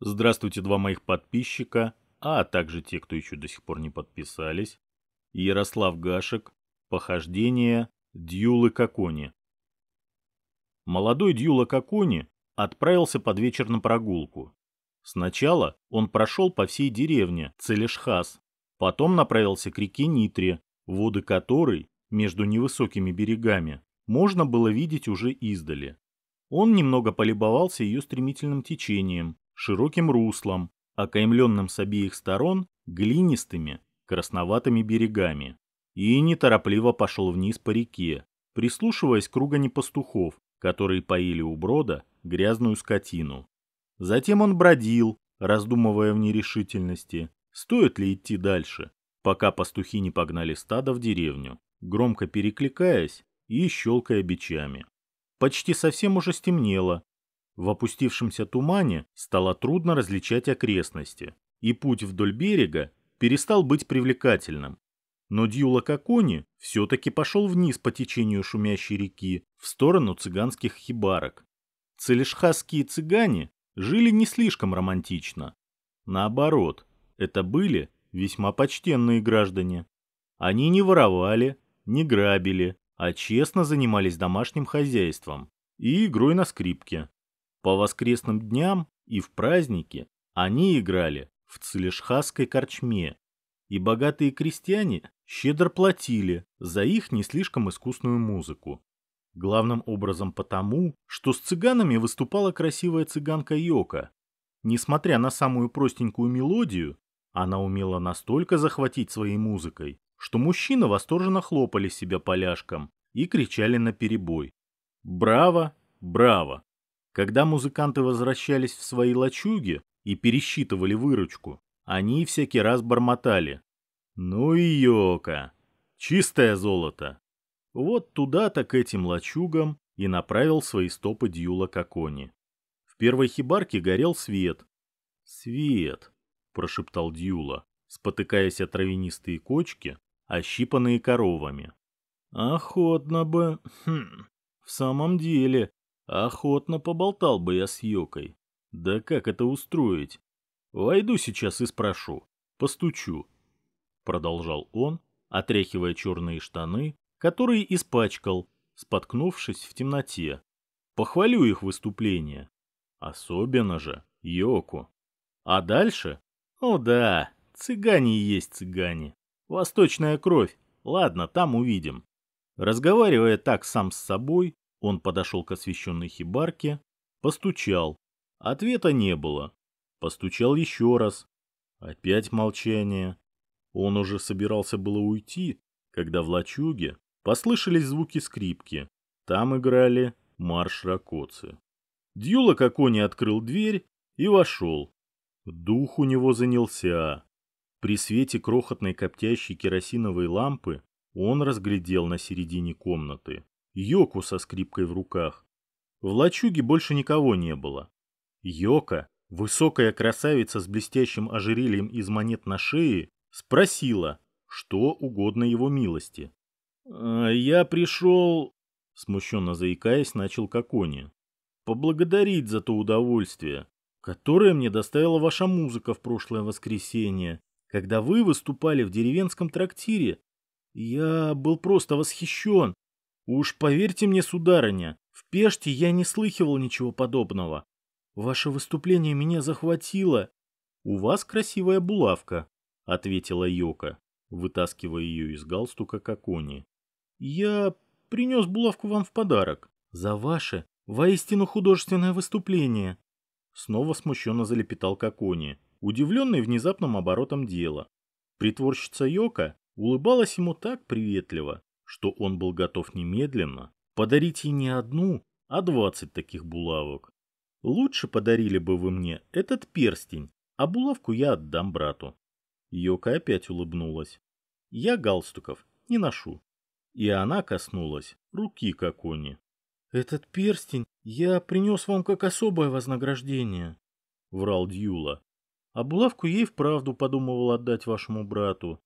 Здравствуйте, два моих подписчика, а также те, кто еще до сих пор не подписались. Ярослав Гашек. Похождение Дьюлы Кокони. Молодой Дьюла Кокони отправился под вечер на прогулку. Сначала он прошел по всей деревне Целешхас, потом направился к реке Нитре, воды которой, между невысокими берегами, можно было видеть уже издали. Он немного полюбовался ее стремительным течением, широким руслом, окаймленным с обеих сторон глинистыми, красноватыми берегами, и неторопливо пошел вниз по реке, прислушиваясь к ругани пастухов, которые поили у брода грязную скотину. Затем он бродил, раздумывая в нерешительности, стоит ли идти дальше, пока пастухи не погнали стадо в деревню, громко перекликаясь и щелкая бичами. Почти совсем уже стемнело, в опустившемся тумане стало трудно различать окрестности, и путь вдоль берега перестал быть привлекательным. Но Дьюла Кокони все-таки пошел вниз по течению шумящей реки в сторону цыганских хибарок. Целешхасские цыгане жили не слишком романтично. Наоборот, это были весьма почтенные граждане. Они не воровали, не грабили, а честно занимались домашним хозяйством и игрой на скрипке. По воскресным дням и в праздники они играли в Целешхасской корчме, и богатые крестьяне щедро платили за их не слишком искусную музыку. Главным образом потому, что с цыганами выступала красивая цыганка Йока. Несмотря на самую простенькую мелодию, она умела настолько захватить своей музыкой, что мужчины восторженно хлопали себя поляшком и кричали на перебой. «Браво! Браво!» Когда музыканты возвращались в свои лачуги и пересчитывали выручку, они всякий раз бормотали. «Ну и йока! Чистое золото!» Вот туда-то к этим лачугам и направил свои стопы Дьюла Кокони. В первой хибарке горел свет. «Свет!» – прошептал Дьюла, спотыкаясь о травянистые кочки, ощипанные коровами. «Охотно бы... Хм, в самом деле, Охотно поболтал бы я с Йокой. Да как это устроить? Войду сейчас и спрошу. Постучу. Продолжал он, отряхивая черные штаны, которые испачкал, споткнувшись в темноте. Похвалю их выступление. Особенно же Йоку. А дальше? О да, цыгане есть цыгане. Восточная кровь. Ладно, там увидим. Разговаривая так сам с собой, он подошел к освещенной хибарке, постучал. Ответа не было. Постучал еще раз. Опять молчание. Он уже собирался было уйти, когда в лачуге послышались звуки скрипки. Там играли марш ракоцы. Дьюла Кокони открыл дверь и вошел. Дух у него занялся. При свете крохотной коптящей керосиновой лампы он разглядел на середине комнаты Йоку со скрипкой в руках. В лачуге больше никого не было. Йока, высокая красавица с блестящим ожерельем из монет на шее, спросила, что угодно его милости. «А «Я пришел...» — смущенно заикаясь, начал Кокони. «Поблагодарить за то удовольствие, которое мне доставила ваша музыка в прошлое воскресенье, когда вы выступали в деревенском трактире. Я был просто восхищен Уж поверьте мне, сударыня, в Пеште я не слыхивал ничего подобного. Ваше выступление меня захватило. У вас красивая булавка, ответила Йока, вытаскивая ее из галстука Кокони. Я принес булавку вам в подарок. За ваше воистину художественное выступление. Снова смущенно залепетал Кокони, удивленный внезапным оборотом дела. Притворщица Йока улыбалась ему так приветливо, что он был готов немедленно подарить ей не одну, а двадцать таких булавок. Лучше подарили бы вы мне этот перстень, а булавку я отдам брату. Йока опять улыбнулась. Я галстуков не ношу. И она коснулась руки Кокони. Этот перстень я принес вам как особое вознаграждение, врал Дьюла. А булавку ей вправду подумывал отдать вашему брату,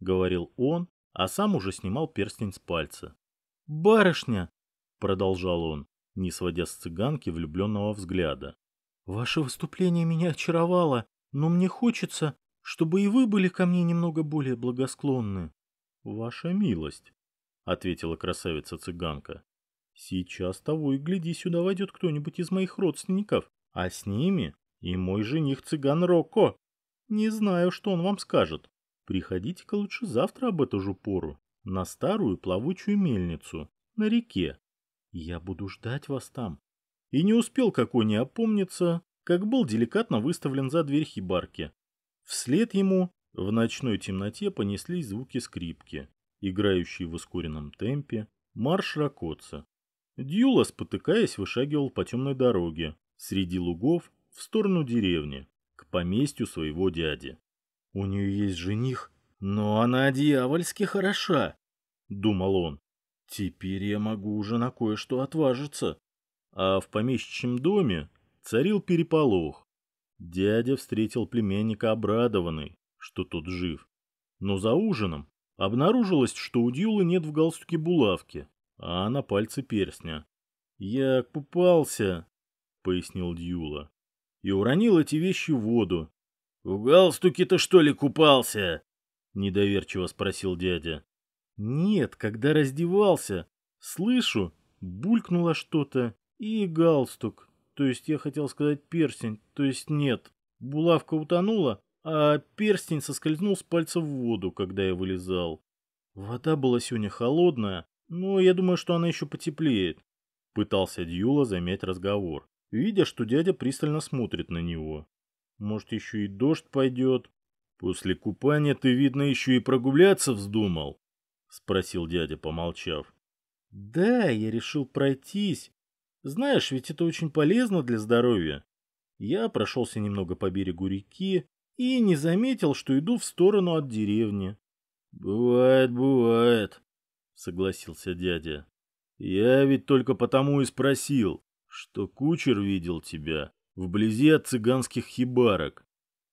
говорил он, а сам уже снимал перстень с пальца. «Барышня!» — продолжал он, не сводя с цыганки влюбленного взгляда. Ваше выступление меня очаровало, но мне хочется, чтобы и вы были ко мне немного более благосклонны. Ваша милость, — ответила красавица-цыганка. Сейчас того и гляди, сюда войдет кто-нибудь из моих родственников, а с ними и мой жених-цыган Рокко. Не знаю, что он вам скажет. Приходите-ка лучше завтра об эту же пору, на старую плавучую мельницу, на реке. Я буду ждать вас там. И не успел какой опомниться, как был деликатно выставлен за дверь хибарки. Вслед ему в ночной темноте понеслись звуки скрипки, играющие в ускоренном темпе, марш ракоца. Дьюла, спотыкаясь, вышагивал по темной дороге, среди лугов, в сторону деревни, к поместью своего дяди. «У нее есть жених, но она дьявольски хороша», — думал он. «Теперь я могу уже на кое-что отважиться». А в помещичьем доме царил переполох. Дядя встретил племянника обрадованный, что тот жив. Но за ужином обнаружилось, что у Дьюлы нет в галстуке булавки, а на пальце перстня. «Я купался», — пояснил Дьюла, — «и уронил эти вещи в воду. «В галстуке-то что ли купался?» — недоверчиво спросил дядя. «Нет, когда раздевался. Слышу, булькнуло что-то, и галстук. То есть я хотел сказать перстень, то есть нет. Булавка утонула, а перстень соскользнул с пальца в воду, когда я вылезал. Вода была сегодня холодная, но я думаю, что она еще потеплеет. Пытался Дьюла замять разговор, видя, что дядя пристально смотрит на него. Может, еще и дождь пойдет. После купания ты, видно, еще и прогуляться вздумал? Спросил дядя, помолчав. Да, я решил пройтись. Знаешь, ведь это очень полезно для здоровья. Я прошелся немного по берегу реки и не заметил, что иду в сторону от деревни. Бывает, бывает, согласился дядя. Я ведь только потому и спросил, что кучер видел тебя вблизи от цыганских хибарок.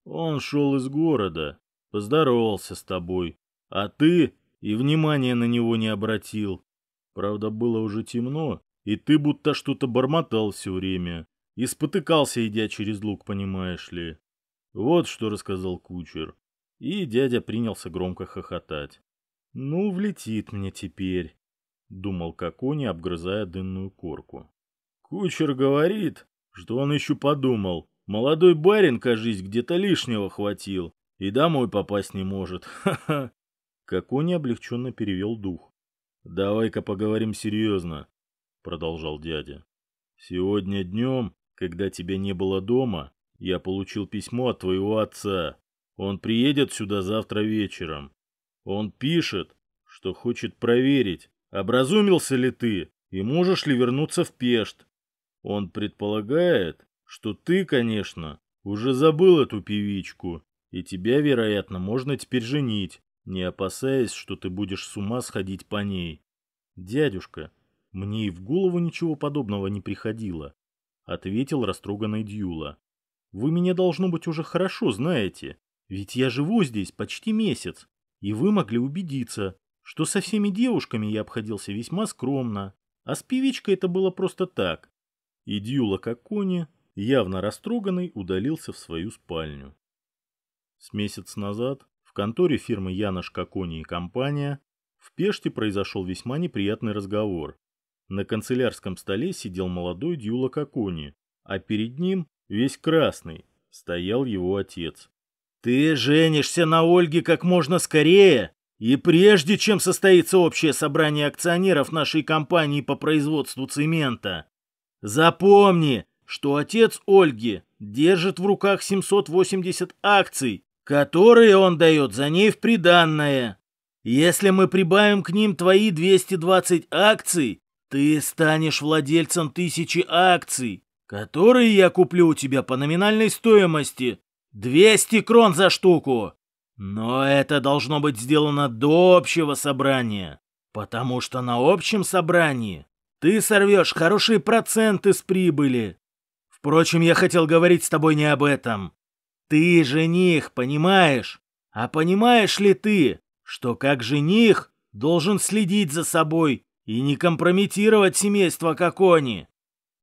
Он шел из города, поздоровался с тобой, а ты и внимания на него не обратил. Правда, было уже темно, и ты будто что-то бормотал все время, и спотыкался, идя через луг, понимаешь ли. Вот что рассказал кучер. И дядя принялся громко хохотать. «Ну, влетит мне теперь», — думал Кокони, обгрызая дынную корку. «Кучер говорит, что он еще подумал. Молодой барин, кажись, где-то лишнего хватил. И домой попасть не может. Ха-ха. Кокони облегченно перевел дух. «Давай-ка поговорим серьезно», — продолжал дядя. «Сегодня днем, когда тебя не было дома, я получил письмо от твоего отца. Он приедет сюда завтра вечером. Он пишет, что хочет проверить, образумился ли ты и можешь ли вернуться в Пешт. Он предполагает, что ты, конечно, уже забыл эту певичку, и тебя, вероятно, можно теперь женить, не опасаясь, что ты будешь с ума сходить по ней. Дядюшка, мне и в голову ничего подобного не приходило, ответил растроганный Дьюла. Вы меня, должно быть, уже хорошо знаете, ведь я живу здесь почти месяц, и вы могли убедиться, что со всеми девушками я обходился весьма скромно, а с певичкой это было просто так, и Дьюла Кокони, явно растроганный, удалился в свою спальню. С месяц назад в конторе фирмы Янош Кокони и компания в Пеште произошел весьма неприятный разговор. На канцелярском столе сидел молодой Дьюла Кокони, а перед ним, весь красный, стоял его отец. «Ты женишься на Ольге как можно скорее, и прежде чем состоится общее собрание акционеров нашей компании по производству цемента. Запомни, что отец Ольги держит в руках 780 акций, которые он дает за ней в приданное. Если мы прибавим к ним твои 220 акций, ты станешь владельцем тысячи акций, которые я куплю у тебя по номинальной стоимости 200 крон за штуку. Но это должно быть сделано до общего собрания, потому что на общем собрании ты сорвешь хорошие проценты с прибыли. Впрочем, я хотел говорить с тобой не об этом. Ты жених, понимаешь? А понимаешь ли ты, что как жених должен следить за собой и не компрометировать семейство Кокони?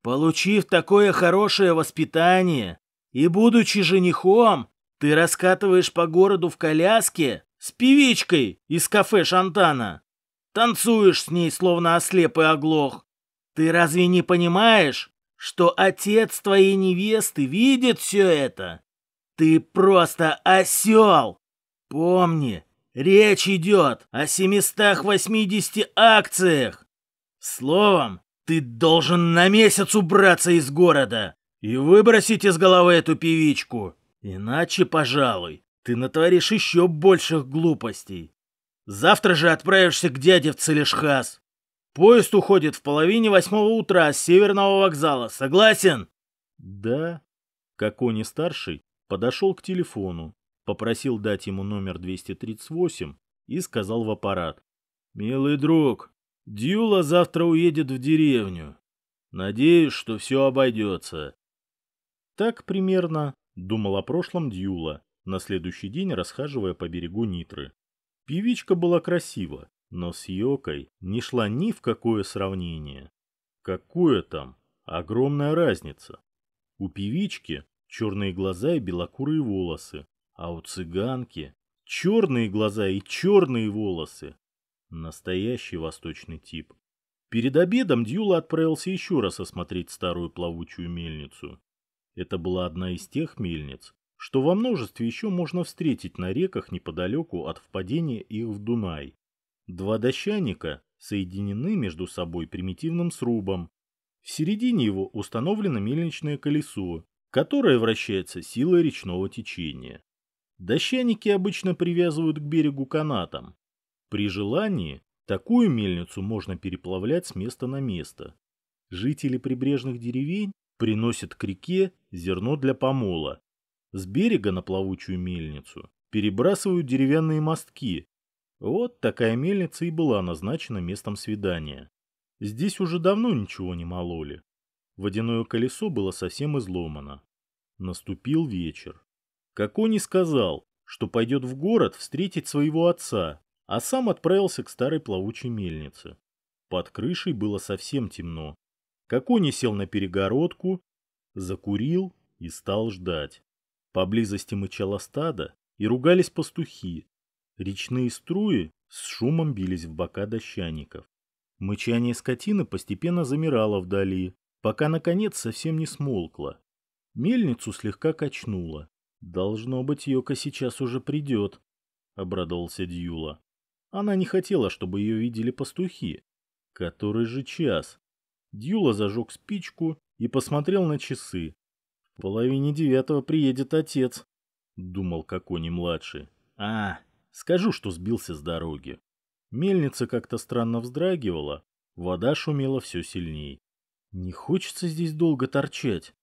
Получив такое хорошее воспитание и будучи женихом, ты раскатываешь по городу в коляске с певичкой из кафе Шантана. Танцуешь с ней, словно ослеп и оглох. Ты разве не понимаешь, что отец твоей невесты видит все это? Ты просто осел! Помни, речь идет о 780 акциях. Словом, ты должен на месяц убраться из города и выбросить из головы эту певичку. Иначе, пожалуй, ты натворишь еще больших глупостей. Завтра же отправишься к дяде в Целешхас. Поезд уходит в половине восьмого утра с северного вокзала. Согласен? Да. Кокони-старший подошел к телефону, попросил дать ему номер 238 и сказал в аппарат. «Милый друг, Дюла завтра уедет в деревню. Надеюсь, что все обойдется». Так примерно думал о прошлом Дюла, на следующий день расхаживая по берегу Нитры. Певичка была красива, но с Йокой не шла ни в какое сравнение. Какое там? Огромная разница. У певички черные глаза и белокурые волосы, а у цыганки черные глаза и черные волосы. Настоящий восточный тип. Перед обедом Дьюла отправился еще раз осмотреть старую плавучую мельницу. Это была одна из тех мельниц, что во множестве еще можно встретить на реках неподалеку от впадения их в Дунай. Два дощаника соединены между собой примитивным срубом. В середине его установлено мельничное колесо, которое вращается силой речного течения. Дощаники обычно привязывают к берегу канатом. При желании такую мельницу можно переплавлять с места на место. Жители прибрежных деревень приносят к реке зерно для помола с берега на плавучую мельницу перебрасывают деревянные мостки. Вот такая мельница и была назначена местом свидания. Здесь уже давно ничего не мололи. Водяное колесо было совсем изломано. Наступил вечер. Кокони сказал, что пойдет в город встретить своего отца, а сам отправился к старой плавучей мельнице. Под крышей было совсем темно. Кокони сел на перегородку, закурил и стал ждать. Поблизости мычало стадо и ругались пастухи. Речные струи с шумом бились в бока дощаников. Мычание скотины постепенно замирало вдали, пока, наконец, совсем не смолкло. Мельницу слегка качнуло. «Должно быть, Йока сейчас уже придет», — обрадовался Дьюла. Она не хотела, чтобы ее видели пастухи. Который же час? Дьюла зажег спичку и посмотрел на часы. В половине девятого приедет отец, думал Кокони-младший. А, скажу, что сбился с дороги. Мельница как-то странно вздрагивала, вода шумела все сильней. Не хочется здесь долго торчать,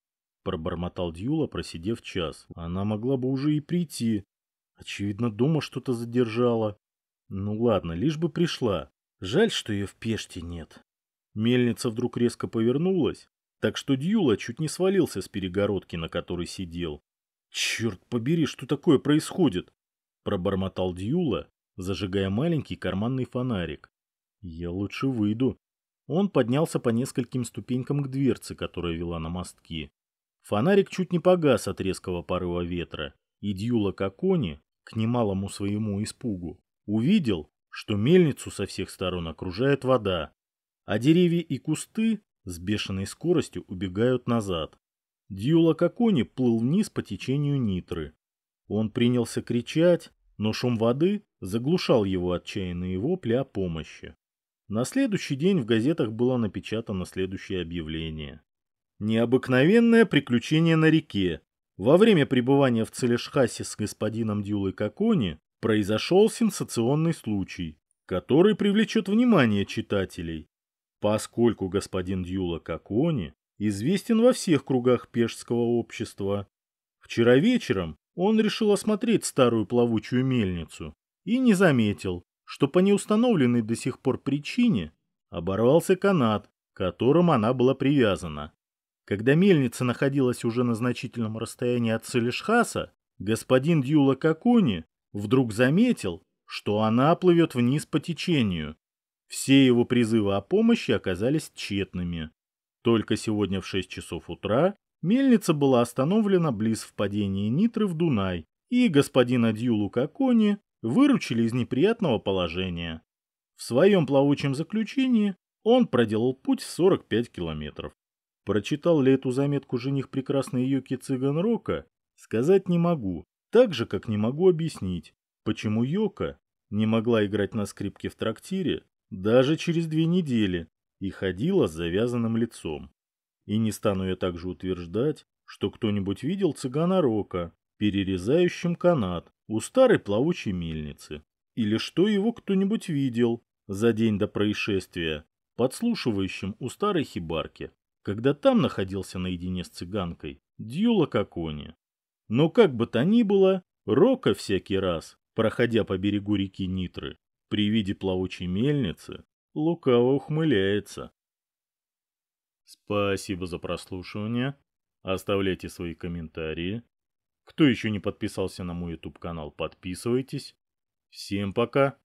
пробормотал Дьюла, просидев час. Она могла бы уже и прийти. Очевидно, дома что-то задержала. Ну ладно, лишь бы пришла. Жаль, что ее в Пеште нет. Мельница вдруг резко повернулась, так что Дьюла чуть не свалился с перегородки, на которой сидел. «Черт побери, что такое происходит?» – пробормотал Дьюла, зажигая маленький карманный фонарик. «Я лучше выйду». Он поднялся по нескольким ступенькам к дверце, которая вела на мостки. Фонарик чуть не погас от резкого порыва ветра, и Дьюла Кокони, к немалому своему испугу, увидел, что мельницу со всех сторон окружает вода, а деревья и кусты с бешеной скоростью убегают назад. Дьюла Кокони плыл вниз по течению Нитры. Он принялся кричать, но шум воды заглушал его отчаянные вопли о помощи. На следующий день в газетах было напечатано следующее объявление. Необыкновенное приключение на реке. Во время пребывания в Целешхасе с господином Дюлой Кокони произошел сенсационный случай, который привлечет внимание читателей поскольку господин Дьюла Кокони известен во всех кругах пешского общества. Вчера вечером он решил осмотреть старую плавучую мельницу и не заметил, что по неустановленной до сих пор причине оборвался канат, к которым она была привязана. Когда мельница находилась уже на значительном расстоянии от Целешхаса, господин Дьюла Кокони вдруг заметил, что она плывет вниз по течению все его призывы о помощи оказались тщетными. Только сегодня в 6 часов утра мельница была остановлена близ впадения Нитры в Дунай, и господина Дьюлу Кокони выручили из неприятного положения. В своем плавучем заключении он проделал путь в 45 километров. Прочитал ли эту заметку жених прекрасной Йоки Цыган сказать не могу, так же, как не могу объяснить, почему Йока не могла играть на скрипке в трактире даже через две недели и ходила с завязанным лицом. И не стану я также утверждать, что кто-нибудь видел цыгана Рока, перерезающим канат у старой плавучей мельницы, или что его кто-нибудь видел за день до происшествия, подслушивающим у старой хибарки, когда там находился наедине с цыганкой Дьюла Кокони. Но как бы то ни было, Рока всякий раз, проходя по берегу реки Нитры, при виде плавучей мельницы, лукаво ухмыляется. Спасибо за прослушивание. Оставляйте свои комментарии. Кто еще не подписался на мой YouTube канал, подписывайтесь. Всем пока.